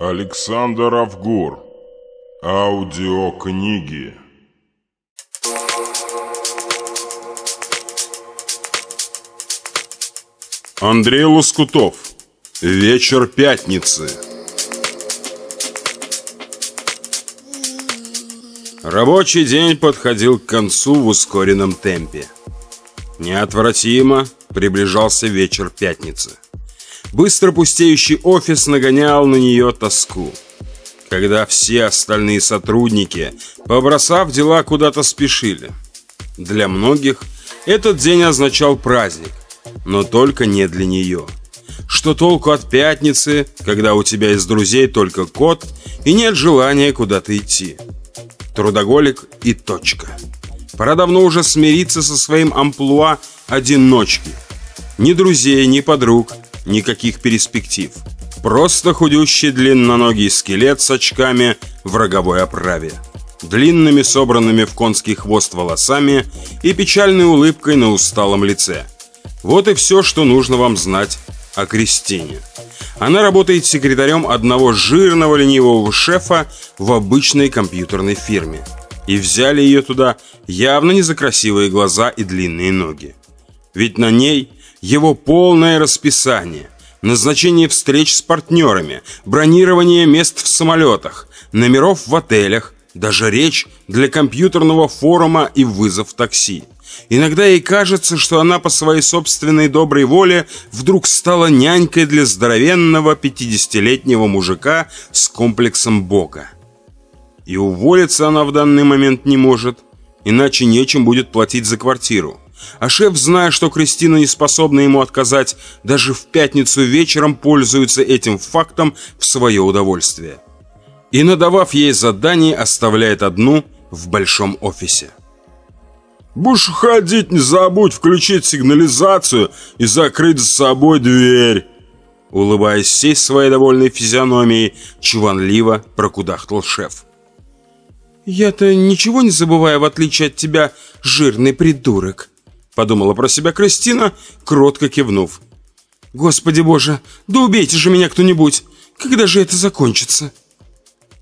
Александр Авгур. Аудиокниги. Андрей Лоскутов. Вечер пятницы. Рабочий день подходил к концу в ускоренном темпе. Неотвратимо приближался вечер пятницы. Быстро пустеющий офис нагонял на нее тоску. Когда все остальные сотрудники, побросав дела, куда-то спешили. Для многих этот день означал праздник, но только не для нее. Что толку от пятницы, когда у тебя из друзей только кот и нет желания куда-то идти? Трудоголик и точка. Пора давно уже смириться со своим амплуа одиночки. Ни друзей, ни подруг, никаких перспектив. Просто худющий длинноногий скелет с очками в роговой оправе, длинными собранными в конский хвост волосами и печальной улыбкой на усталом лице. Вот и все, что нужно вам знать о Кристине. Она работает секретарем одного жирного ленивого шефа в обычной компьютерной фирме. И взяли ее туда явно не за красивые глаза и длинные ноги. Ведь на ней его полное расписание, назначение встреч с партнерами, бронирование мест в самолетах, номеров в отелях, даже речь для компьютерного форума и вызов такси. Иногда ей кажется, что она по своей собственной доброй воле вдруг стала нянькой для здоровенного 50-летнего мужика с комплексом Бога. И уволиться она в данный момент не может, иначе нечем будет платить за квартиру. А шеф, зная, что Кристина не способна ему отказать, даже в пятницу вечером пользуется этим фактом в свое удовольствие. И, надавав ей задание, оставляет одну в большом офисе. «Будешь ходить, не забудь включить сигнализацию и закрыть за собой дверь!» Улыбаясь всей своей довольной физиономией, чуванливо прокудахтал шеф. «Я-то ничего не забываю, в отличие от тебя, жирный придурок!» Подумала про себя Кристина, кротко кивнув. «Господи боже, да убейте же меня кто-нибудь! Когда же это закончится?»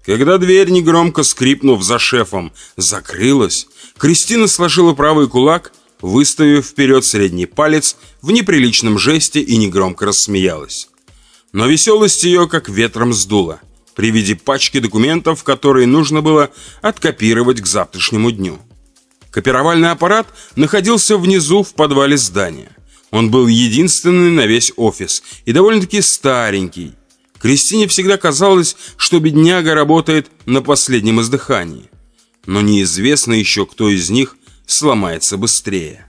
Когда дверь, негромко скрипнув за шефом, закрылась, Кристина сложила правый кулак, выставив вперед средний палец в неприличном жесте и негромко рассмеялась. Но веселость ее как ветром сдула при виде пачки документов, которые нужно было откопировать к завтрашнему дню. Копировальный аппарат находился внизу в подвале здания. Он был единственный на весь офис и довольно-таки старенький. Кристине всегда казалось, что бедняга работает на последнем издыхании. Но неизвестно еще, кто из них сломается быстрее.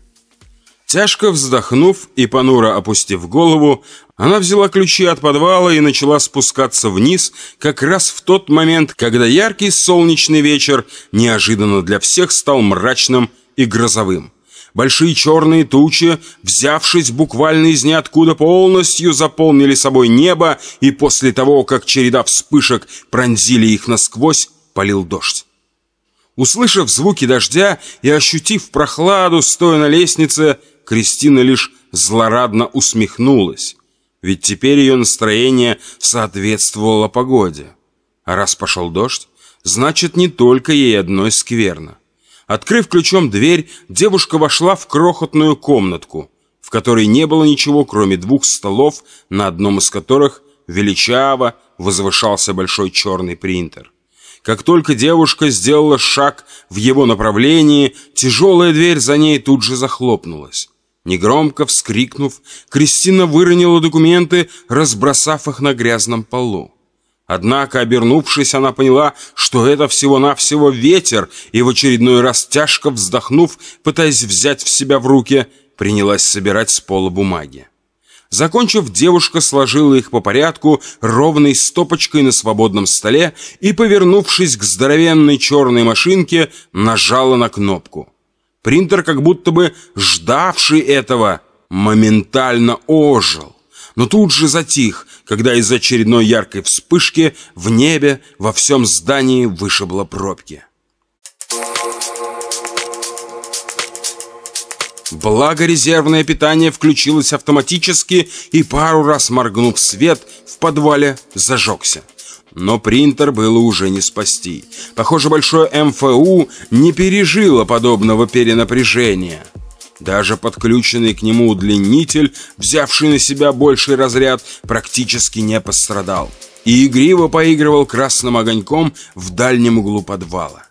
Тяжко вздохнув и понуро опустив голову, она взяла ключи от подвала и начала спускаться вниз как раз в тот момент, когда яркий солнечный вечер неожиданно для всех стал мрачным и грозовым. Большие черные тучи, взявшись буквально из ниоткуда, полностью заполнили собой небо, и после того, как череда вспышек пронзили их насквозь, полил дождь. Услышав звуки дождя и ощутив прохладу, стоя на лестнице, Кристина лишь злорадно усмехнулась. Ведь теперь ее настроение соответствовало погоде. А раз пошел дождь, значит не только ей одной скверно. Открыв ключом дверь, девушка вошла в крохотную комнатку, в которой не было ничего, кроме двух столов, на одном из которых величаво возвышался большой черный принтер. Как только девушка сделала шаг в его направлении, тяжелая дверь за ней тут же захлопнулась. Негромко вскрикнув, Кристина выронила документы, разбросав их на грязном полу. Однако, обернувшись, она поняла, что это всего-навсего ветер, и в очередной раз тяжко вздохнув, пытаясь взять в себя в руки, принялась собирать с пола бумаги. Закончив, девушка сложила их по порядку ровной стопочкой на свободном столе и, повернувшись к здоровенной черной машинке, нажала на кнопку. Принтер, как будто бы ждавший этого, моментально ожил. Но тут же затих, когда из очередной яркой вспышки в небе во всем здании вышибло пробки. Благо резервное питание включилось автоматически и пару раз моргнув свет, в подвале зажегся. Но принтер было уже не спасти. Похоже, большое МФУ не пережило подобного перенапряжения. Даже подключенный к нему удлинитель, взявший на себя больший разряд, практически не пострадал. И игриво поигрывал красным огоньком в дальнем углу подвала.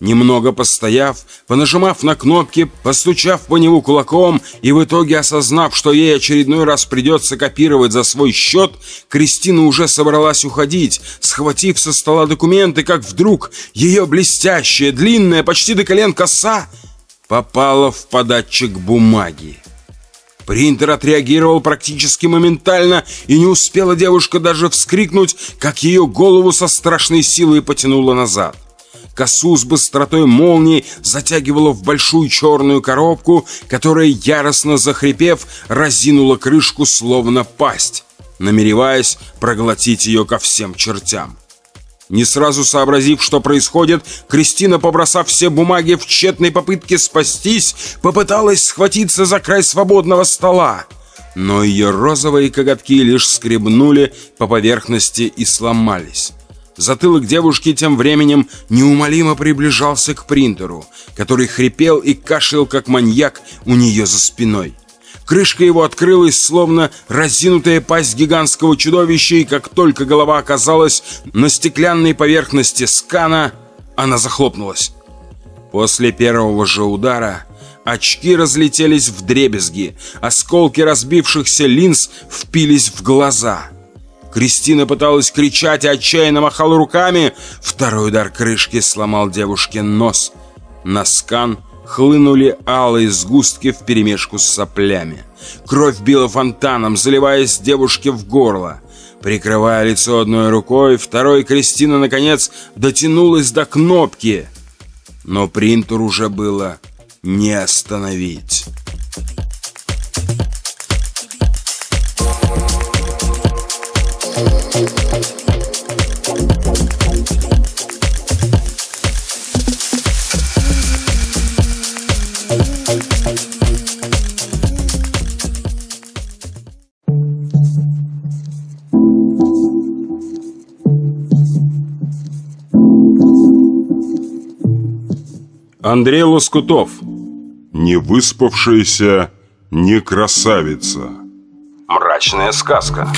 Немного постояв, понажимав на кнопки, постучав по нему кулаком и в итоге осознав, что ей очередной раз придется копировать за свой счет, Кристина уже собралась уходить, схватив со стола документы, как вдруг ее блестящая, длинная, почти до колен коса попала в податчик бумаги. Принтер отреагировал практически моментально, и не успела девушка даже вскрикнуть, как ее голову со страшной силой потянуло назад. Косу с быстротой молнии затягивала в большую черную коробку, которая, яростно захрипев, разинула крышку словно пасть, намереваясь проглотить ее ко всем чертям. Не сразу сообразив, что происходит, Кристина, побросав все бумаги в тщетной попытке спастись, попыталась схватиться за край свободного стола. Но ее розовые коготки лишь скребнули по поверхности и сломались. Затылок девушки тем временем неумолимо приближался к принтеру, который хрипел и кашлял, как маньяк у нее за спиной. Крышка его открылась, словно разинутая пасть гигантского чудовища, и как только голова оказалась на стеклянной поверхности скана, она захлопнулась. После первого же удара очки разлетелись в дребезги, осколки разбившихся линз впились в глаза. Кристина пыталась кричать и отчаянно махала руками. Второй удар крышки сломал девушке нос. На скан хлынули алые сгустки вперемешку с соплями. Кровь била фонтаном, заливаясь девушке в горло. Прикрывая лицо одной рукой, второй Кристина, наконец, дотянулась до кнопки. Но принтер уже было не остановить. Андрей Лоскутов. Не выспавшаяся, не красавица. Мрачная сказка.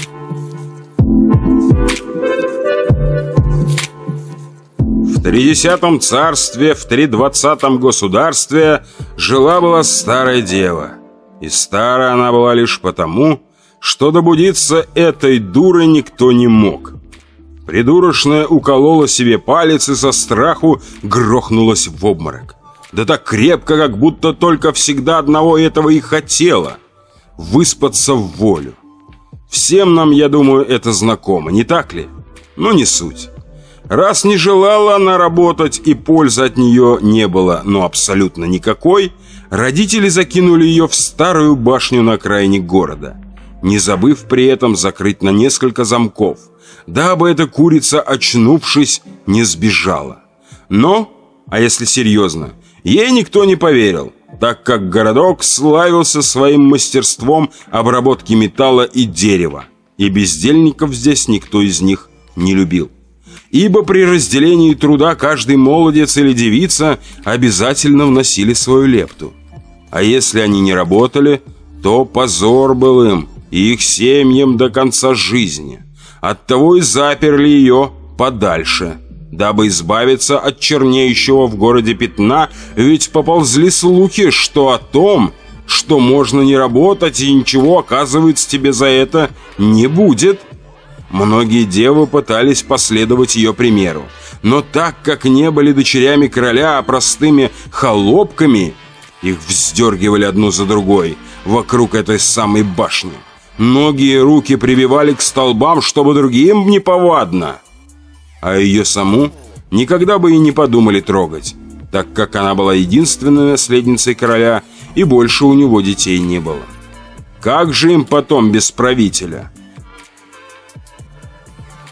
В тридесятом царстве, в тридвадцатом государстве жила-была старая дева. И старая она была лишь потому, что добудиться этой дурой никто не мог. Придурочная уколола себе палец и со страху грохнулась в обморок. Да так крепко, как будто только всегда одного этого и хотела — выспаться в волю. Всем нам, я думаю, это знакомо, не так ли? Но не суть. Раз не желала она работать и пользы от нее не было, но абсолютно никакой, родители закинули ее в старую башню на окраине города, не забыв при этом закрыть на несколько замков – дабы эта курица, очнувшись, не сбежала. Но, а если серьезно, ей никто не поверил, так как городок славился своим мастерством обработки металла и дерева, и бездельников здесь никто из них не любил. Ибо при разделении труда каждый молодец или девица обязательно вносили свою лепту. А если они не работали, то позор был им и их семьям до конца жизни. Оттого и заперли ее подальше, дабы избавиться от чернеющего в городе пятна, ведь поползли слухи, что о том, что можно не работать и ничего, оказывается, тебе за это не будет. Многие девы пытались последовать ее примеру, но так как не были дочерями короля, а простыми холопками, их вздергивали одну за другой вокруг этой самой башни. Ноги и руки прививали к столбам, чтобы другим не повадно. А ее саму никогда бы и не подумали трогать, так как она была единственной наследницей короля, и больше у него детей не было. Как же им потом без правителя?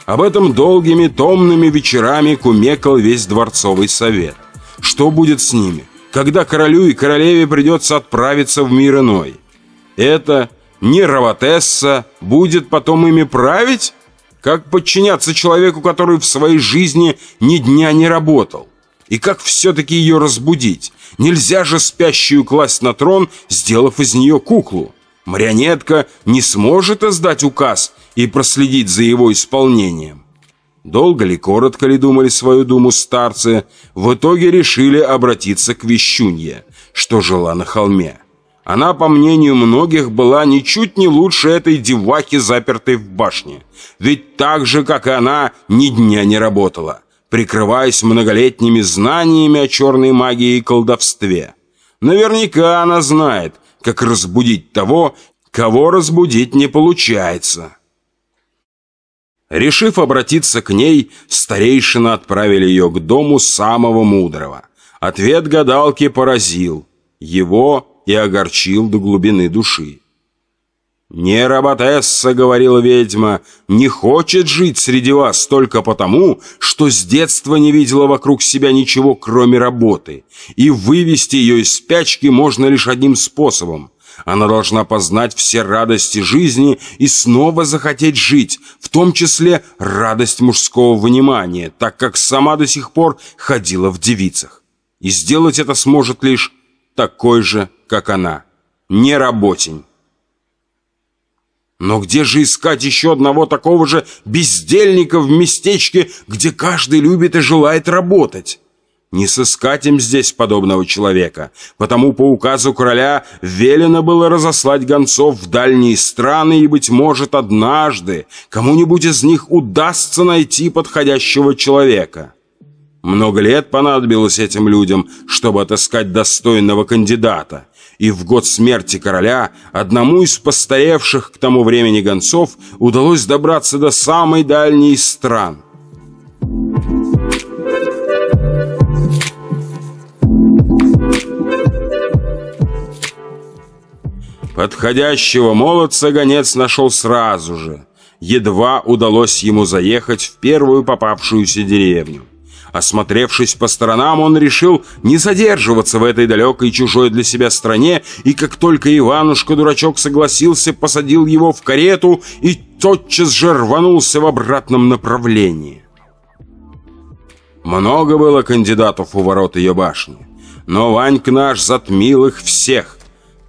Об этом долгими томными вечерами кумекал весь дворцовый совет. Что будет с ними? когда королю и королеве придется отправиться в мир иной. Это не Раватесса будет потом ими править? Как подчиняться человеку, который в своей жизни ни дня не работал? И как все-таки ее разбудить? Нельзя же спящую класть на трон, сделав из нее куклу. Марионетка не сможет издать указ и проследить за его исполнением. Долго ли, коротко ли думали свою думу старцы, в итоге решили обратиться к Вещунье, что жила на холме. Она, по мнению многих, была ничуть не лучше этой девахи, запертой в башне. Ведь так же, как и она, ни дня не работала, прикрываясь многолетними знаниями о черной магии и колдовстве. Наверняка она знает, как разбудить того, кого разбудить не получается. Решив обратиться к ней, старейшины отправили ее к дому самого мудрого. Ответ гадалки поразил. Его и огорчил до глубины души. «Не Роботесса, — говорила ведьма, — не хочет жить среди вас только потому, что с детства не видела вокруг себя ничего, кроме работы, и вывести ее из спячки можно лишь одним способом. Она должна познать все радости жизни и снова захотеть жить, в том числе радость мужского внимания, так как сама до сих пор ходила в девицах. И сделать это сможет лишь такой же, как она. Не работень. Но где же искать еще одного такого же бездельника в местечке, где каждый любит и желает работать? Не сыскать им здесь подобного человека, потому по указу короля велено было разослать гонцов в дальние страны, и, быть может, однажды кому-нибудь из них удастся найти подходящего человека. Много лет понадобилось этим людям, чтобы отыскать достойного кандидата. И в год смерти короля одному из постаревших к тому времени гонцов удалось добраться до самой дальней из стран. Подходящего молодца гонец нашел сразу же. Едва удалось ему заехать в первую попавшуюся деревню. Осмотревшись по сторонам, он решил не задерживаться в этой далекой чужой для себя стране, и как только Иванушка-дурачок согласился, посадил его в карету и тотчас же рванулся в обратном направлении. Много было кандидатов у ворот ее башни, но Ваньк наш затмил их всех,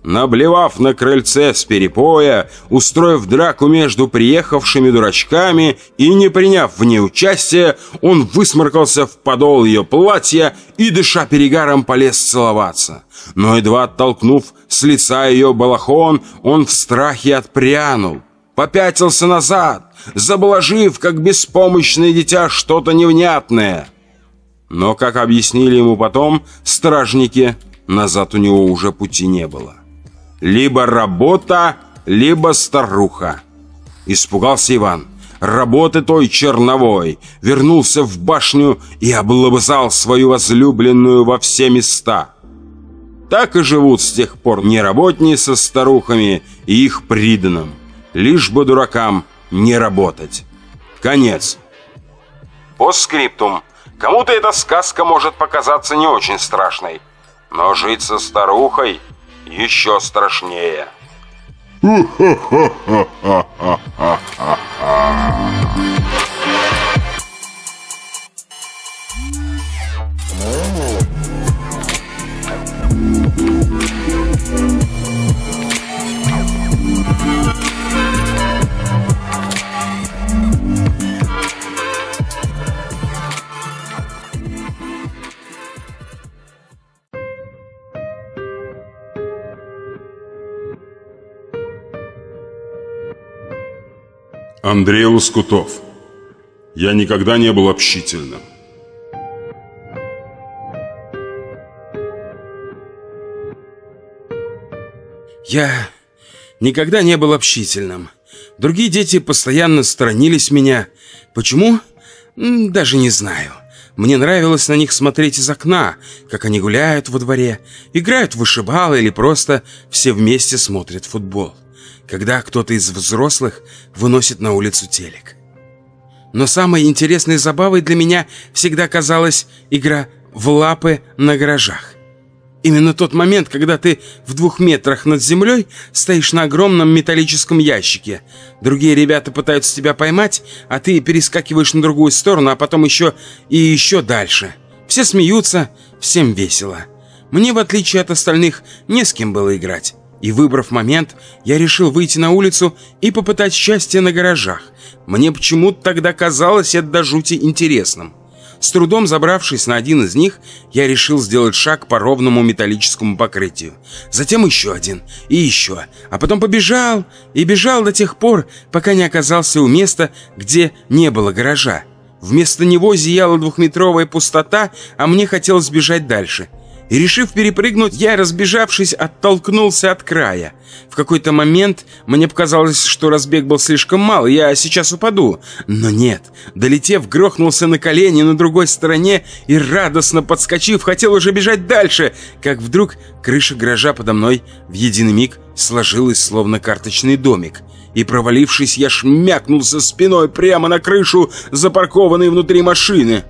Наблевав на крыльце с перепоя, устроив драку между приехавшими дурачками и не приняв в ней участия, он высморкался в подол ее платья и, дыша перегаром, полез целоваться. Но едва оттолкнув с лица ее балахон, он в страхе отпрянул, попятился назад, заблажив, как беспомощное дитя, что-то невнятное. Но, как объяснили ему потом, стражники, назад у него уже пути не было. Либо работа, либо старуха. Испугался Иван. Работы той черновой. Вернулся в башню и облобызал свою возлюбленную во все места. Так и живут с тех пор неработни со старухами и их приданным. Лишь бы дуракам не работать. Конец. По скриптум. Кому-то эта сказка может показаться не очень страшной. Но жить со старухой еще страшнее. Андрей Лоскутов. Я никогда не был общительным. Я никогда не был общительным. Другие дети постоянно сторонились меня. Почему? Даже не знаю. Мне нравилось на них смотреть из окна, как они гуляют во дворе, играют в вышибалы или просто все вместе смотрят футбол когда кто-то из взрослых выносит на улицу телек. Но самой интересной забавой для меня всегда казалась игра в лапы на гаражах. Именно тот момент, когда ты в двух метрах над землей стоишь на огромном металлическом ящике. Другие ребята пытаются тебя поймать, а ты перескакиваешь на другую сторону, а потом еще и еще дальше. Все смеются, всем весело. Мне, в отличие от остальных, не с кем было играть. И выбрав момент, я решил выйти на улицу и попытать счастье на гаражах. Мне почему-то тогда казалось это до жути интересным. С трудом забравшись на один из них, я решил сделать шаг по ровному металлическому покрытию. Затем еще один и еще, а потом побежал и бежал до тех пор, пока не оказался у места, где не было гаража. Вместо него зияла двухметровая пустота, а мне хотелось бежать дальше – и, решив перепрыгнуть, я, разбежавшись, оттолкнулся от края. В какой-то момент мне показалось, что разбег был слишком мал, я сейчас упаду. Но нет, долетев, грохнулся на колени на другой стороне и, радостно подскочив, хотел уже бежать дальше, как вдруг крыша гаража подо мной в единый миг сложилась, словно карточный домик. И, провалившись, я шмякнулся спиной прямо на крышу, запаркованной внутри машины.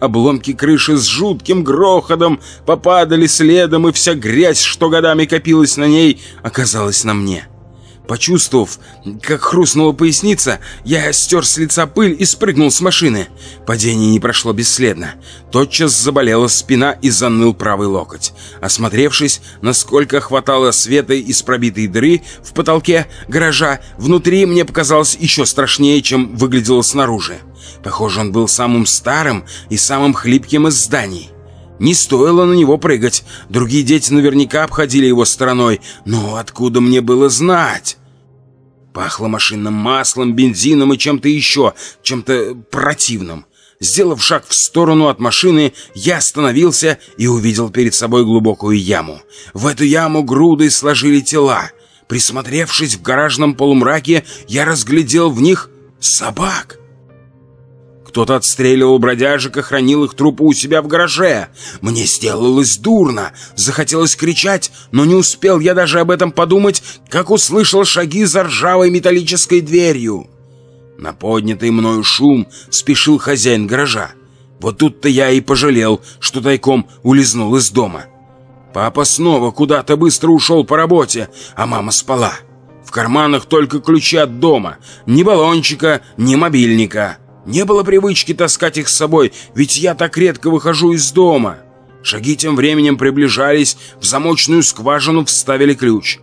Обломки крыши с жутким грохотом попадали следом, и вся грязь, что годами копилась на ней, оказалась на мне. Почувствовав, как хрустнула поясница, я стер с лица пыль и спрыгнул с машины. Падение не прошло бесследно. Тотчас заболела спина и заныл правый локоть. Осмотревшись, насколько хватало света из пробитой дыры в потолке гаража, внутри мне показалось еще страшнее, чем выглядело снаружи. Похоже, он был самым старым и самым хлипким из зданий. Не стоило на него прыгать. Другие дети наверняка обходили его стороной. Но откуда мне было знать? Пахло машинным маслом, бензином и чем-то еще, чем-то противным. Сделав шаг в сторону от машины, я остановился и увидел перед собой глубокую яму. В эту яму грудой сложили тела. Присмотревшись в гаражном полумраке, я разглядел в них собак. Кто-то отстреливал бродяжек и хранил их трупы у себя в гараже. Мне сделалось дурно. Захотелось кричать, но не успел я даже об этом подумать, как услышал шаги за ржавой металлической дверью. На поднятый мною шум спешил хозяин гаража. Вот тут-то я и пожалел, что тайком улизнул из дома. Папа снова куда-то быстро ушел по работе, а мама спала. В карманах только ключи от дома. Ни баллончика, ни мобильника. Не было привычки таскать их с собой, ведь я так редко выхожу из дома. Шаги тем временем приближались, в замочную скважину вставили ключ.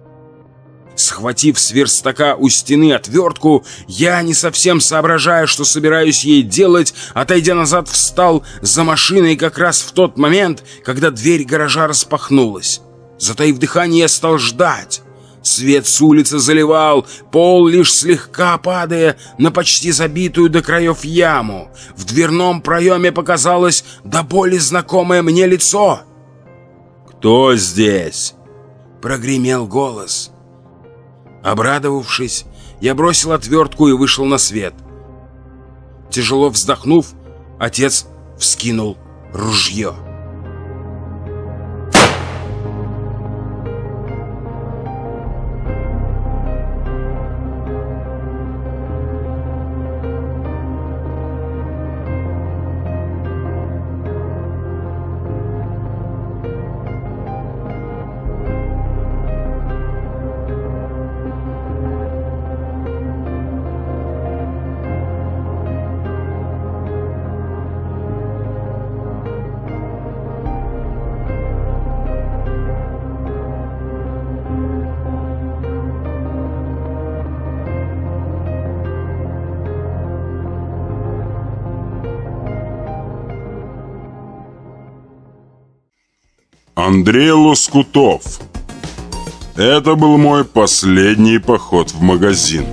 Схватив с верстака у стены отвертку, я, не совсем соображая, что собираюсь ей делать, отойдя назад, встал за машиной как раз в тот момент, когда дверь гаража распахнулась. Затаив дыхание, стал ждать. Свет с улицы заливал, пол лишь слегка падая на почти забитую до краев яму. В дверном проеме показалось до боли знакомое мне лицо. «Кто здесь?» — прогремел голос. Обрадовавшись, я бросил отвертку и вышел на свет. Тяжело вздохнув, отец вскинул ружье. Андрей Лоскутов. Это был мой последний поход в магазин.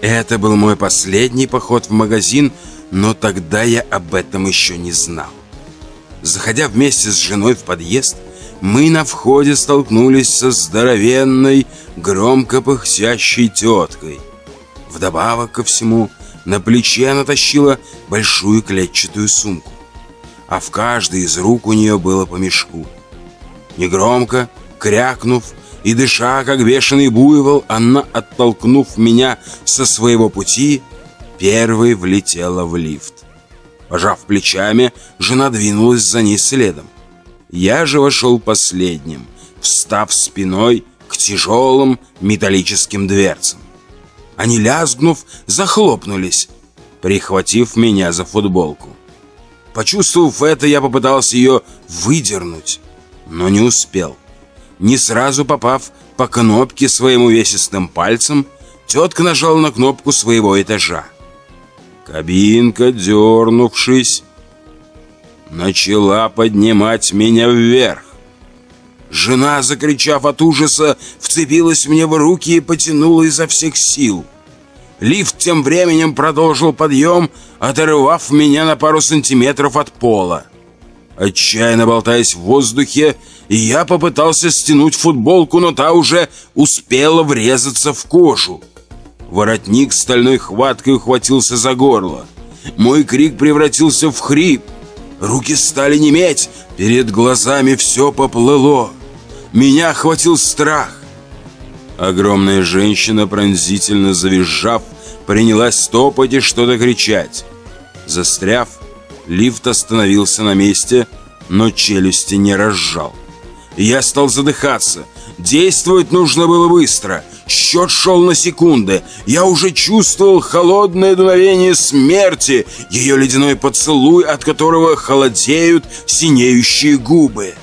Это был мой последний поход в магазин, но тогда я об этом еще не знал. Заходя вместе с женой в подъезд, мы на входе столкнулись со здоровенной, громко пыхтящей теткой. Вдобавок ко всему, на плече она тащила большую клетчатую сумку а в каждой из рук у нее было по мешку. Негромко, крякнув и дыша, как бешеный буйвол, она, оттолкнув меня со своего пути, первой влетела в лифт. Пожав плечами, жена двинулась за ней следом. Я же вошел последним, встав спиной к тяжелым металлическим дверцам. Они, лязгнув, захлопнулись, прихватив меня за футболку. Почувствовав это, я попытался ее выдернуть, но не успел. Не сразу попав по кнопке своим увесистым пальцем, тетка нажала на кнопку своего этажа. Кабинка, дернувшись, начала поднимать меня вверх. Жена, закричав от ужаса, вцепилась мне в руки и потянула изо всех сил. Лифт тем временем продолжил подъем, оторвав меня на пару сантиметров от пола. Отчаянно болтаясь в воздухе, я попытался стянуть футболку, но та уже успела врезаться в кожу. Воротник стальной хваткой ухватился за горло. Мой крик превратился в хрип. Руки стали неметь, перед глазами все поплыло. Меня охватил страх. Огромная женщина, пронзительно завизжав, принялась стопать и что-то кричать. Застряв, лифт остановился на месте, но челюсти не разжал. Я стал задыхаться. Действовать нужно было быстро. Счет шел на секунды. Я уже чувствовал холодное дуновение смерти, ее ледяной поцелуй, от которого холодеют синеющие губы.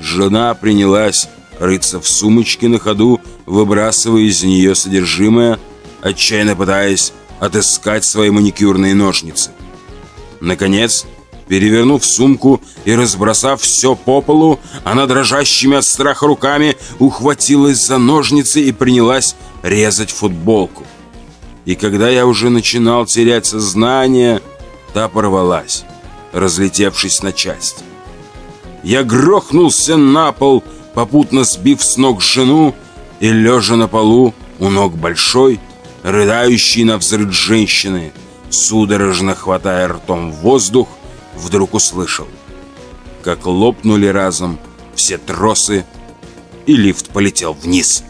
Жена принялась рыться в сумочке на ходу, выбрасывая из нее содержимое, отчаянно пытаясь отыскать свои маникюрные ножницы. Наконец, Перевернув сумку и разбросав все по полу, она дрожащими от страха руками ухватилась за ножницы и принялась резать футболку. И когда я уже начинал терять сознание, та порвалась, разлетевшись на части. Я грохнулся на пол, попутно сбив с ног жену и, лежа на полу, у ног большой, рыдающей на взрыв женщины, судорожно хватая ртом воздух, вдруг услышал, как лопнули разом все тросы, и лифт полетел вниз.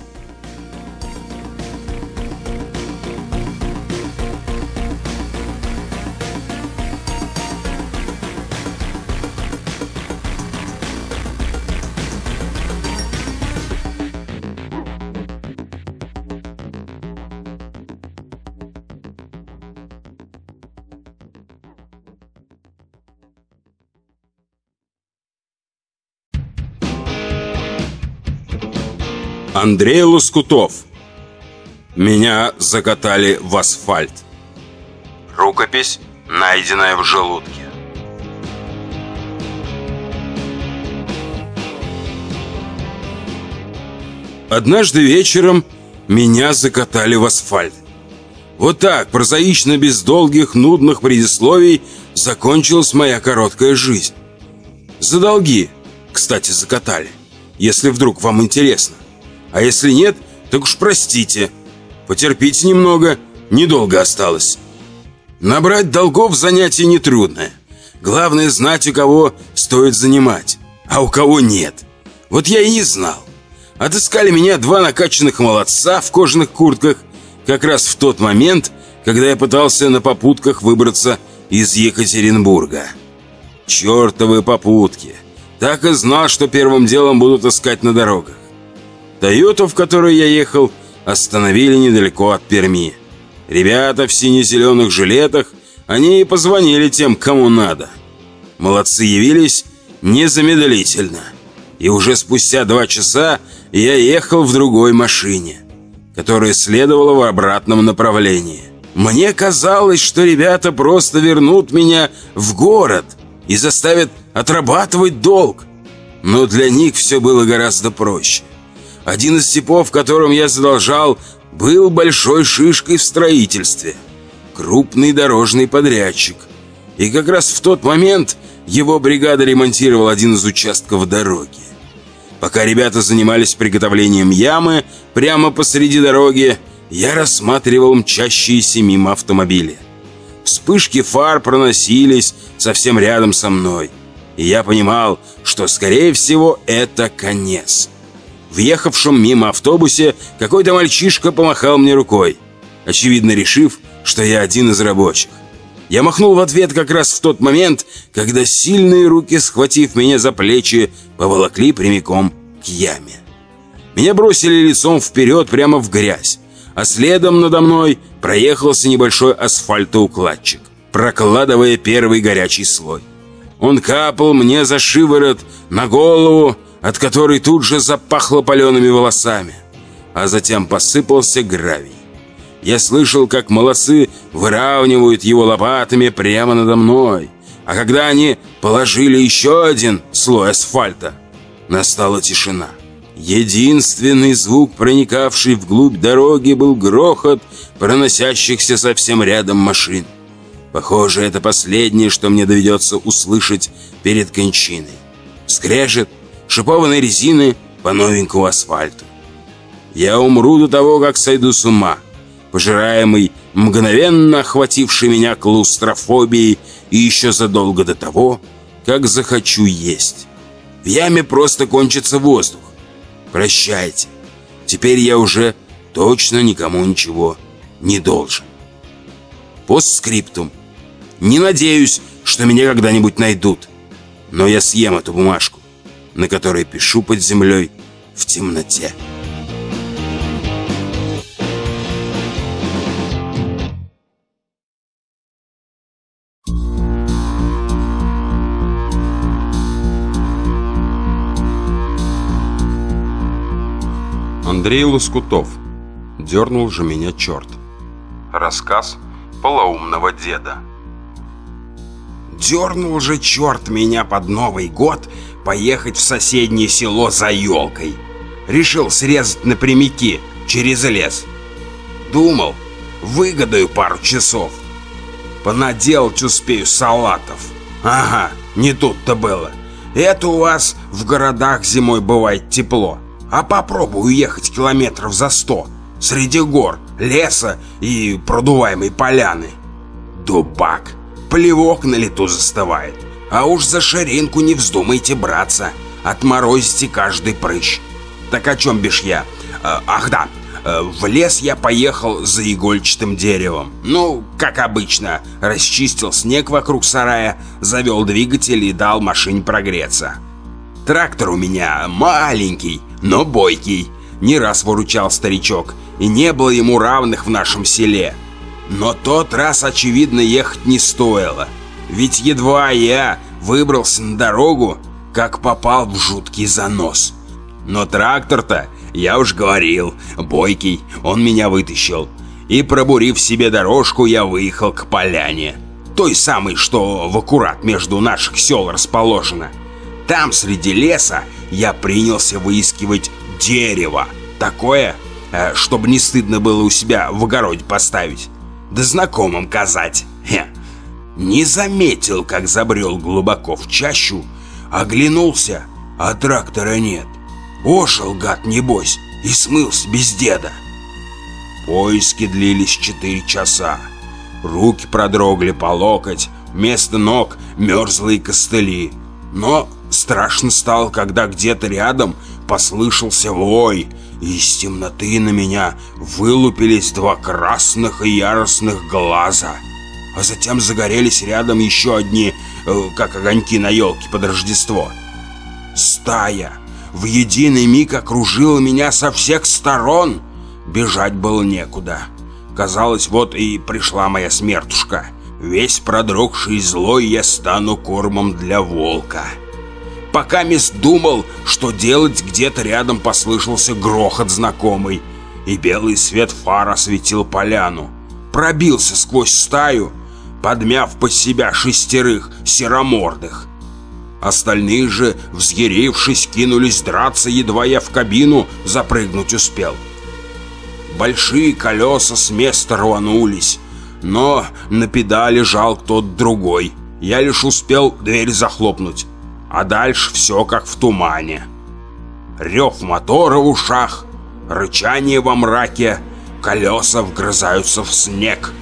Андрей Лоскутов. Меня закатали в асфальт. Рукопись, найденная в желудке. Однажды вечером меня закатали в асфальт. Вот так, прозаично, без долгих, нудных предисловий, закончилась моя короткая жизнь. За долги, кстати, закатали, если вдруг вам интересно. А если нет, так уж простите. Потерпите немного, недолго осталось. Набрать долгов занятие нетрудное. Главное знать, у кого стоит занимать, а у кого нет. Вот я и не знал. Отыскали меня два накачанных молодца в кожаных куртках как раз в тот момент, когда я пытался на попутках выбраться из Екатеринбурга. Чертовы попутки. Так и знал, что первым делом будут искать на дорогах. Тойоту, в которой я ехал, остановили недалеко от Перми. Ребята в сине-зеленых жилетах, они и позвонили тем, кому надо. Молодцы явились незамедлительно. И уже спустя два часа я ехал в другой машине, которая следовала в обратном направлении. Мне казалось, что ребята просто вернут меня в город и заставят отрабатывать долг. Но для них все было гораздо проще. Один из типов, которым я задолжал, был большой шишкой в строительстве. Крупный дорожный подрядчик. И как раз в тот момент его бригада ремонтировала один из участков дороги. Пока ребята занимались приготовлением ямы прямо посреди дороги, я рассматривал мчащиеся мимо автомобили. Вспышки фар проносились совсем рядом со мной. И я понимал, что, скорее всего, это конец. В мимо автобусе какой-то мальчишка помахал мне рукой, очевидно решив, что я один из рабочих. Я махнул в ответ как раз в тот момент, когда сильные руки, схватив меня за плечи, поволокли прямиком к яме. Меня бросили лицом вперед прямо в грязь, а следом надо мной проехался небольшой асфальтоукладчик, прокладывая первый горячий слой. Он капал мне за шиворот на голову, от которой тут же запахло палеными волосами, а затем посыпался гравий. Я слышал, как молодцы выравнивают его лопатами прямо надо мной, а когда они положили еще один слой асфальта, настала тишина. Единственный звук, проникавший вглубь дороги, был грохот проносящихся совсем рядом машин. Похоже, это последнее, что мне доведется услышать перед кончиной. Скрежет шипованной резины по новенькому асфальту. Я умру до того, как сойду с ума, пожираемый мгновенно охвативший меня клаустрофобией и еще задолго до того, как захочу есть. В яме просто кончится воздух. Прощайте. Теперь я уже точно никому ничего не должен. Постскриптум. Не надеюсь, что меня когда-нибудь найдут. Но я съем эту бумажку, на которой пишу под землей в темноте. Андрей Лоскутов. Дернул же меня черт. Рассказ полоумного деда. Дернул же черт меня под Новый год поехать в соседнее село за елкой. Решил срезать напрямики через лес. Думал, выгадаю пару часов. Понаделать успею салатов. Ага, не тут-то было. Это у вас в городах зимой бывает тепло. А попробуй уехать километров за сто среди гор, леса и продуваемой поляны. Дубак. Плевок на лету застывает. А уж за ширинку не вздумайте браться. Отморозите каждый прыщ. Так о чем бишь я? Э, ах да, э, в лес я поехал за игольчатым деревом. Ну, как обычно, расчистил снег вокруг сарая, завел двигатель и дал машине прогреться. Трактор у меня маленький, но бойкий. Не раз выручал старичок, и не было ему равных в нашем селе. Но тот раз, очевидно, ехать не стоило. Ведь едва я выбрался на дорогу, как попал в жуткий занос. Но трактор-то, я уж говорил, бойкий, он меня вытащил. И пробурив себе дорожку, я выехал к поляне. Той самой, что в аккурат между наших сел расположена. Там, среди леса, я принялся выискивать дерево. Такое, э, чтобы не стыдно было у себя в огороде поставить. Да знакомым казать. Хе. Не заметил, как забрел глубоко в чащу, оглянулся, а трактора нет. Ошел, гад, небось, и смылся без деда. Поиски длились четыре часа. Руки продрогли по локоть, вместо ног мерзлые костыли. Но страшно стало, когда где-то рядом послышался вой, и из темноты на меня вылупились два красных и яростных глаза. А затем загорелись рядом еще одни, э, как огоньки на елке под Рождество. Стая в единый миг окружила меня со всех сторон. Бежать было некуда. Казалось, вот и пришла моя смертушка. Весь продрогший злой я стану кормом для волка. Пока мисс думал, что делать, где-то рядом послышался грохот знакомый, и белый свет фар осветил поляну. Пробился сквозь стаю, подмяв под себя шестерых серомордых. Остальные же, взъярившись, кинулись драться, едва я в кабину запрыгнуть успел. Большие колеса с места рванулись, но на педали жал кто-то другой. Я лишь успел дверь захлопнуть а дальше все как в тумане. Рев мотора в ушах, рычание во мраке, колеса вгрызаются в снег.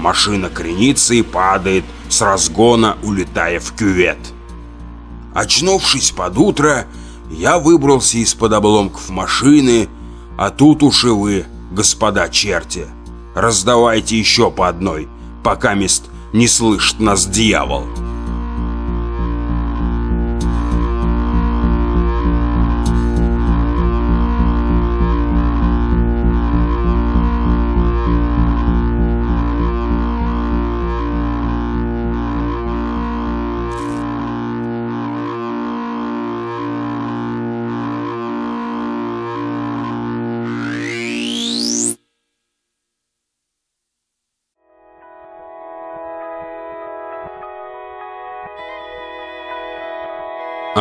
Машина кренится и падает, с разгона улетая в кювет. Очнувшись под утро, я выбрался из-под обломков машины, а тут уж и вы, господа черти. Раздавайте еще по одной, пока мест не слышит нас дьявол.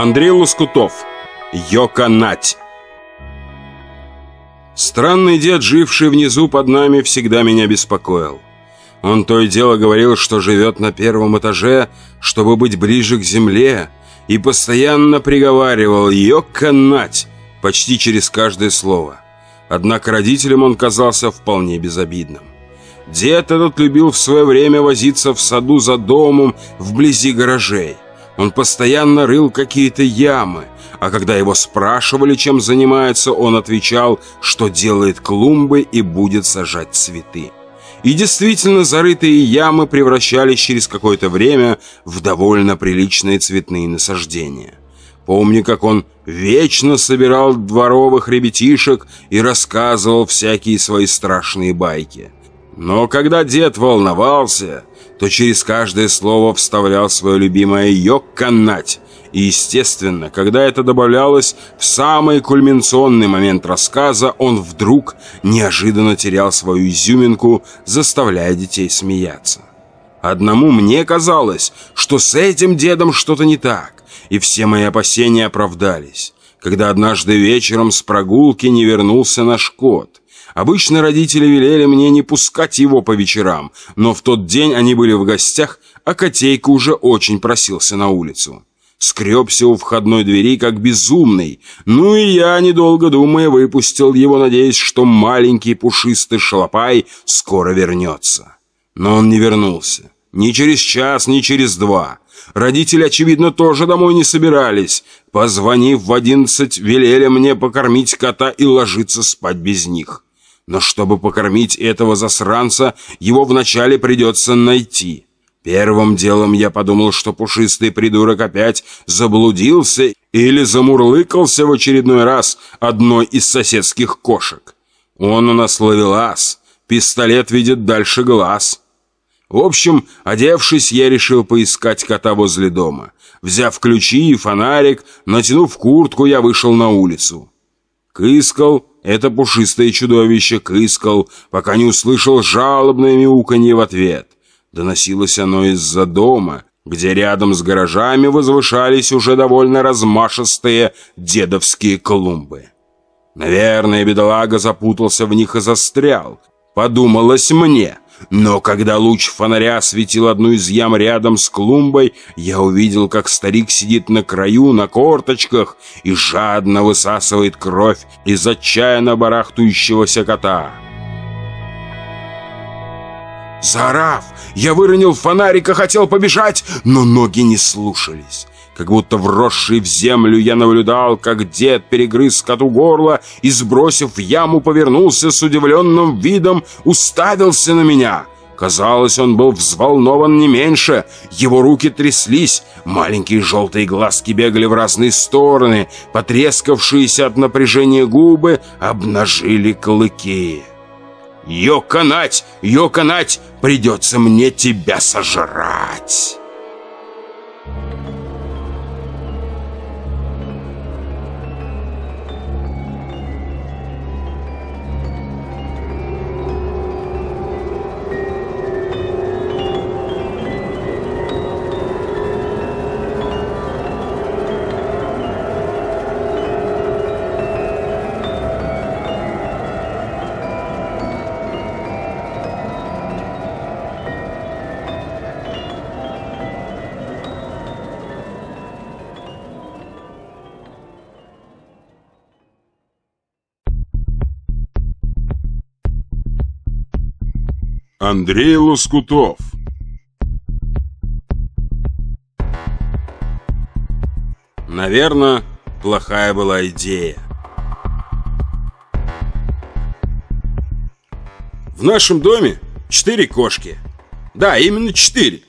Андрей Лоскутов. Йоканать. Странный дед, живший внизу под нами, всегда меня беспокоил. Он то и дело говорил, что живет на первом этаже, чтобы быть ближе к земле, и постоянно приговаривал «Йоканать!» почти через каждое слово. Однако родителям он казался вполне безобидным. Дед этот любил в свое время возиться в саду за домом вблизи гаражей – он постоянно рыл какие-то ямы, а когда его спрашивали, чем занимается, он отвечал, что делает клумбы и будет сажать цветы. И действительно, зарытые ямы превращались через какое-то время в довольно приличные цветные насаждения. Помню, как он вечно собирал дворовых ребятишек и рассказывал всякие свои страшные байки. Но когда дед волновался, то через каждое слово вставлял свое любимое «ёканать». И, естественно, когда это добавлялось в самый кульминационный момент рассказа, он вдруг неожиданно терял свою изюминку, заставляя детей смеяться. Одному мне казалось, что с этим дедом что-то не так, и все мои опасения оправдались, когда однажды вечером с прогулки не вернулся наш кот. Обычно родители велели мне не пускать его по вечерам, но в тот день они были в гостях, а котейка уже очень просился на улицу. Скребся у входной двери, как безумный. Ну и я, недолго думая, выпустил его, надеясь, что маленький пушистый шалопай скоро вернется. Но он не вернулся. Ни через час, ни через два. Родители, очевидно, тоже домой не собирались. Позвонив в одиннадцать, велели мне покормить кота и ложиться спать без них. Но чтобы покормить этого засранца, его вначале придется найти. Первым делом я подумал, что пушистый придурок опять заблудился или замурлыкался в очередной раз одной из соседских кошек. Он у нас ловелас, пистолет видит дальше глаз. В общем, одевшись, я решил поискать кота возле дома. Взяв ключи и фонарик, натянув куртку, я вышел на улицу. Кыскал это пушистое чудовище кыскал, пока не услышал жалобное мяуканье в ответ. Доносилось оно из-за дома, где рядом с гаражами возвышались уже довольно размашистые дедовские клумбы. Наверное, бедолага запутался в них и застрял. Подумалось мне — но когда луч фонаря осветил одну из ям рядом с клумбой, я увидел, как старик сидит на краю, на корточках, и жадно высасывает кровь из отчаянно барахтующегося кота. Заорав, я выронил фонарик и хотел побежать, но ноги не слушались. Как будто вросший в землю я наблюдал, как дед перегрыз коту горло и, сбросив в яму, повернулся с удивленным видом, уставился на меня. Казалось, он был взволнован не меньше. Его руки тряслись, маленькие желтые глазки бегали в разные стороны, потрескавшиеся от напряжения губы обнажили клыки. «Йоканать! Йоканать! Придется мне тебя сожрать!» Андрей Лоскутов Наверное, плохая была идея. В нашем доме четыре кошки. Да, именно четыре.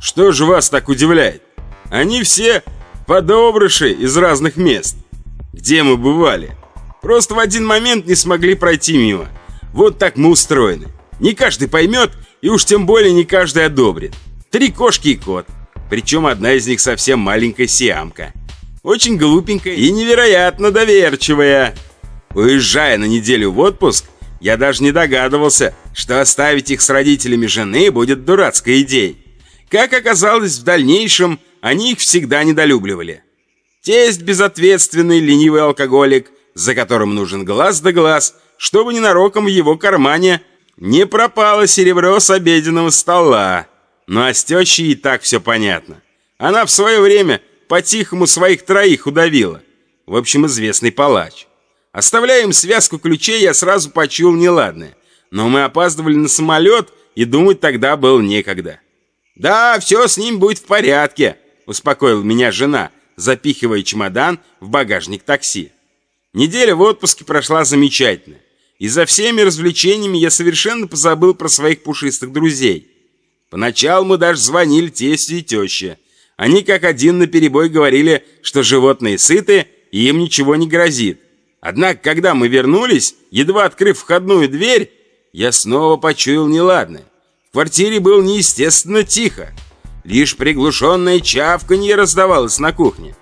Что же вас так удивляет? Они все подобрыши из разных мест. Где мы бывали? Просто в один момент не смогли пройти мимо. Вот так мы устроены. Не каждый поймет, и уж тем более не каждый одобрит. Три кошки и кот. Причем одна из них совсем маленькая сиамка. Очень глупенькая и невероятно доверчивая. Уезжая на неделю в отпуск, я даже не догадывался, что оставить их с родителями жены будет дурацкой идеей. Как оказалось, в дальнейшем они их всегда недолюбливали. Тесть безответственный, ленивый алкоголик, за которым нужен глаз да глаз, чтобы ненароком в его кармане не пропало серебро с обеденного стола. Ну а с тещей и так все понятно. Она в свое время по-тихому своих троих удавила. В общем, известный палач. Оставляя им связку ключей, я сразу почуял неладное. Но мы опаздывали на самолет, и думать тогда было некогда. «Да, все с ним будет в порядке», — успокоила меня жена, запихивая чемодан в багажник такси. Неделя в отпуске прошла замечательно. И за всеми развлечениями я совершенно позабыл про своих пушистых друзей. Поначалу мы даже звонили тестю и теще. Они как один наперебой говорили, что животные сыты и им ничего не грозит. Однако, когда мы вернулись, едва открыв входную дверь, я снова почуял неладное. В квартире было неестественно тихо. Лишь приглушенное чавканье раздавалось на кухне.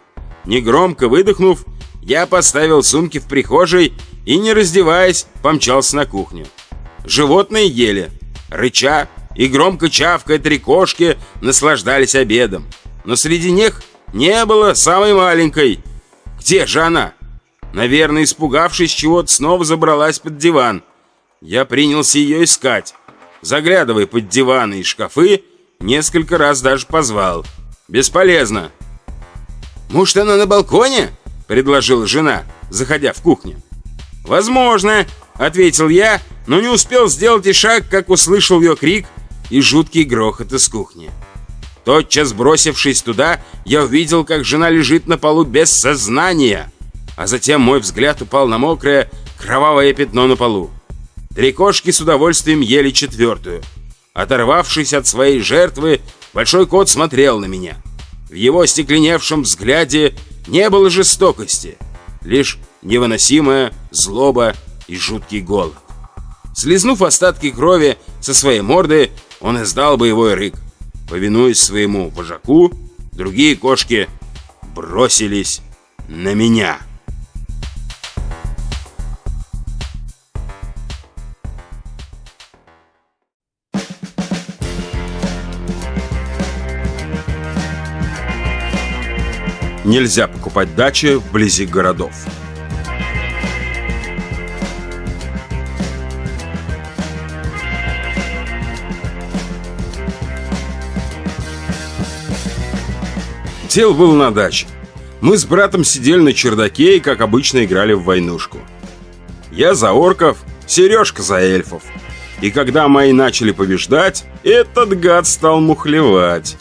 Негромко выдохнув, я поставил сумки в прихожей и, не раздеваясь, помчался на кухню. Животные ели, рыча и громко чавкая три кошки наслаждались обедом. Но среди них не было самой маленькой. Где же она? Наверное, испугавшись чего-то, снова забралась под диван. Я принялся ее искать. Заглядывая под диваны и шкафы, несколько раз даже позвал. Бесполезно. «Может, она на балконе?» — предложила жена, заходя в кухню. «Возможно», — ответил я, но не успел сделать и шаг, как услышал ее крик и жуткий грохот из кухни. Тотчас бросившись туда, я увидел, как жена лежит на полу без сознания, а затем мой взгляд упал на мокрое, кровавое пятно на полу. Три кошки с удовольствием ели четвертую. Оторвавшись от своей жертвы, большой кот смотрел на меня. В его стекленевшем взгляде не было жестокости, лишь невыносимая злоба и жуткий голод. Слизнув остатки крови со своей морды, он издал боевой рык. Повинуясь своему вожаку, другие кошки бросились на меня. Нельзя покупать дачи вблизи городов. Дело было на даче. Мы с братом сидели на чердаке и, как обычно, играли в войнушку. Я за орков, Сережка за эльфов. И когда мои начали побеждать, этот гад стал мухлевать.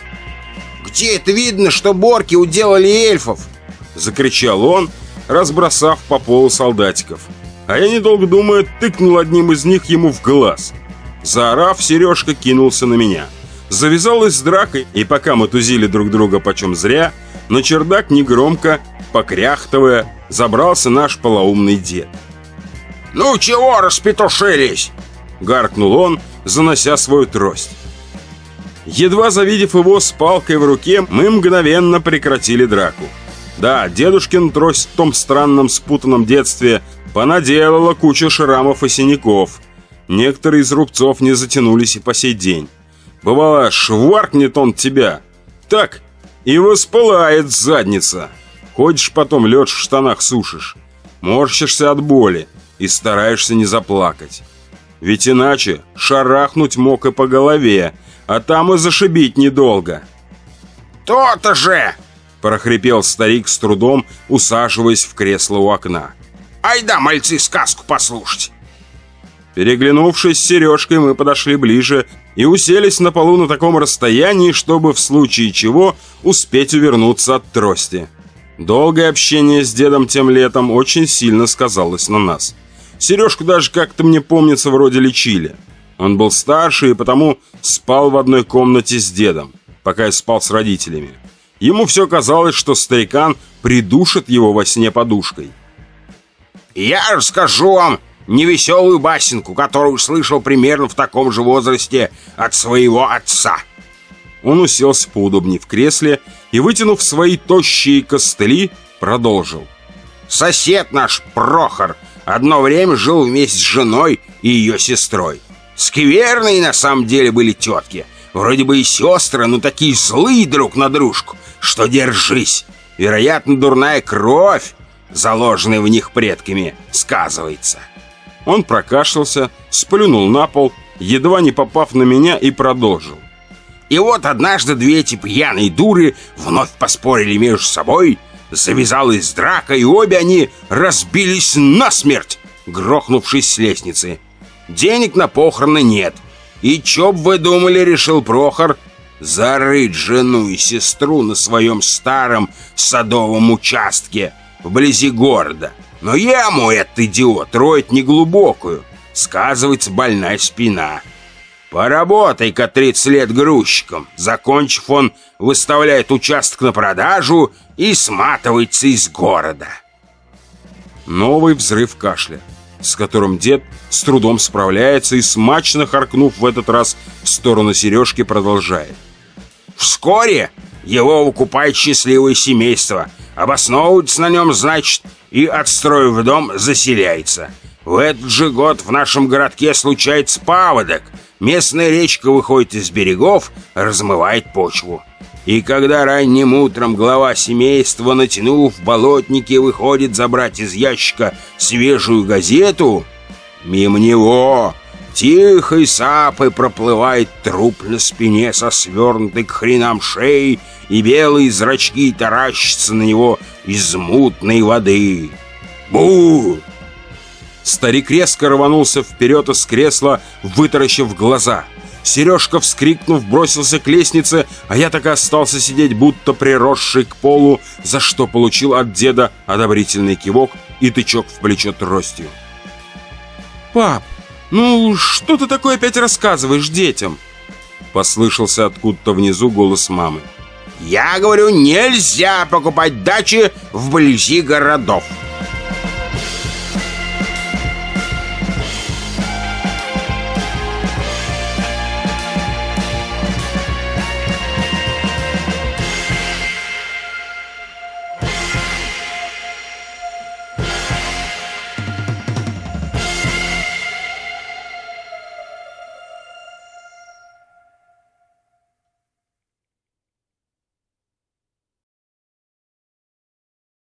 «Где это видно, что борки уделали эльфов?» Закричал он, разбросав по полу солдатиков. А я, недолго думая, тыкнул одним из них ему в глаз. Заорав, Сережка кинулся на меня. Завязалась драка, и пока мы тузили друг друга почем зря, на чердак негромко, покряхтывая, забрался наш полоумный дед. «Ну чего распетушились?» — гаркнул он, занося свою трость. Едва завидев его с палкой в руке, мы мгновенно прекратили драку. Да, дедушкин трость в том странном спутанном детстве понаделала кучу шрамов и синяков. Некоторые из рубцов не затянулись и по сей день. Бывало, шваркнет он тебя. Так, и воспылает задница. Ходишь потом, лед в штанах сушишь. Морщишься от боли и стараешься не заплакать. Ведь иначе шарахнуть мог и по голове, а там и зашибить недолго. «То-то же!» – прохрипел старик с трудом, усаживаясь в кресло у окна. «Айда, мальцы, сказку послушать!» Переглянувшись с Сережкой, мы подошли ближе и уселись на полу на таком расстоянии, чтобы в случае чего успеть увернуться от трости. Долгое общение с дедом тем летом очень сильно сказалось на нас. Сережку даже как-то мне помнится вроде лечили. Он был старше и потому спал в одной комнате с дедом, пока я спал с родителями. Ему все казалось, что старикан придушит его во сне подушкой. «Я расскажу вам невеселую басенку, которую услышал примерно в таком же возрасте от своего отца». Он уселся поудобнее в кресле и, вытянув свои тощие костыли, продолжил. «Сосед наш, Прохор, одно время жил вместе с женой и ее сестрой. Скверные на самом деле были тетки. Вроде бы и сестры, но такие злые друг на дружку, что держись. Вероятно, дурная кровь, заложенная в них предками, сказывается». Он прокашлялся, сплюнул на пол, едва не попав на меня, и продолжил. И вот однажды две эти пьяные дуры вновь поспорили между собой, завязалась драка, и обе они разбились насмерть, грохнувшись с лестницы. Денег на похороны нет. И чё б вы думали, решил Прохор, зарыть жену и сестру на своем старом садовом участке вблизи города. Но яму этот идиот роет неглубокую, сказывается больная спина. Поработай-ка 30 лет грузчиком. Закончив, он выставляет участок на продажу и сматывается из города. Новый взрыв кашля, с которым дед с трудом справляется и, смачно харкнув в этот раз в сторону сережки, продолжает. Вскоре его выкупает счастливое семейство. Обосновывается на нем, значит, и, отстроив дом, заселяется. В этот же год в нашем городке случается паводок – Местная речка выходит из берегов, размывает почву. И когда ранним утром глава семейства, натянув болотники, выходит забрать из ящика свежую газету, мимо него тихой сапой проплывает труп на спине со свернутой к хренам шеей, и белые зрачки таращатся на него из мутной воды. Бу! Старик резко рванулся вперед из кресла, вытаращив глаза. Сережка, вскрикнув, бросился к лестнице, а я так и остался сидеть, будто приросший к полу, за что получил от деда одобрительный кивок и тычок в плечо тростью. «Пап, ну что ты такое опять рассказываешь детям?» Послышался откуда-то внизу голос мамы. «Я говорю, нельзя покупать дачи вблизи городов!»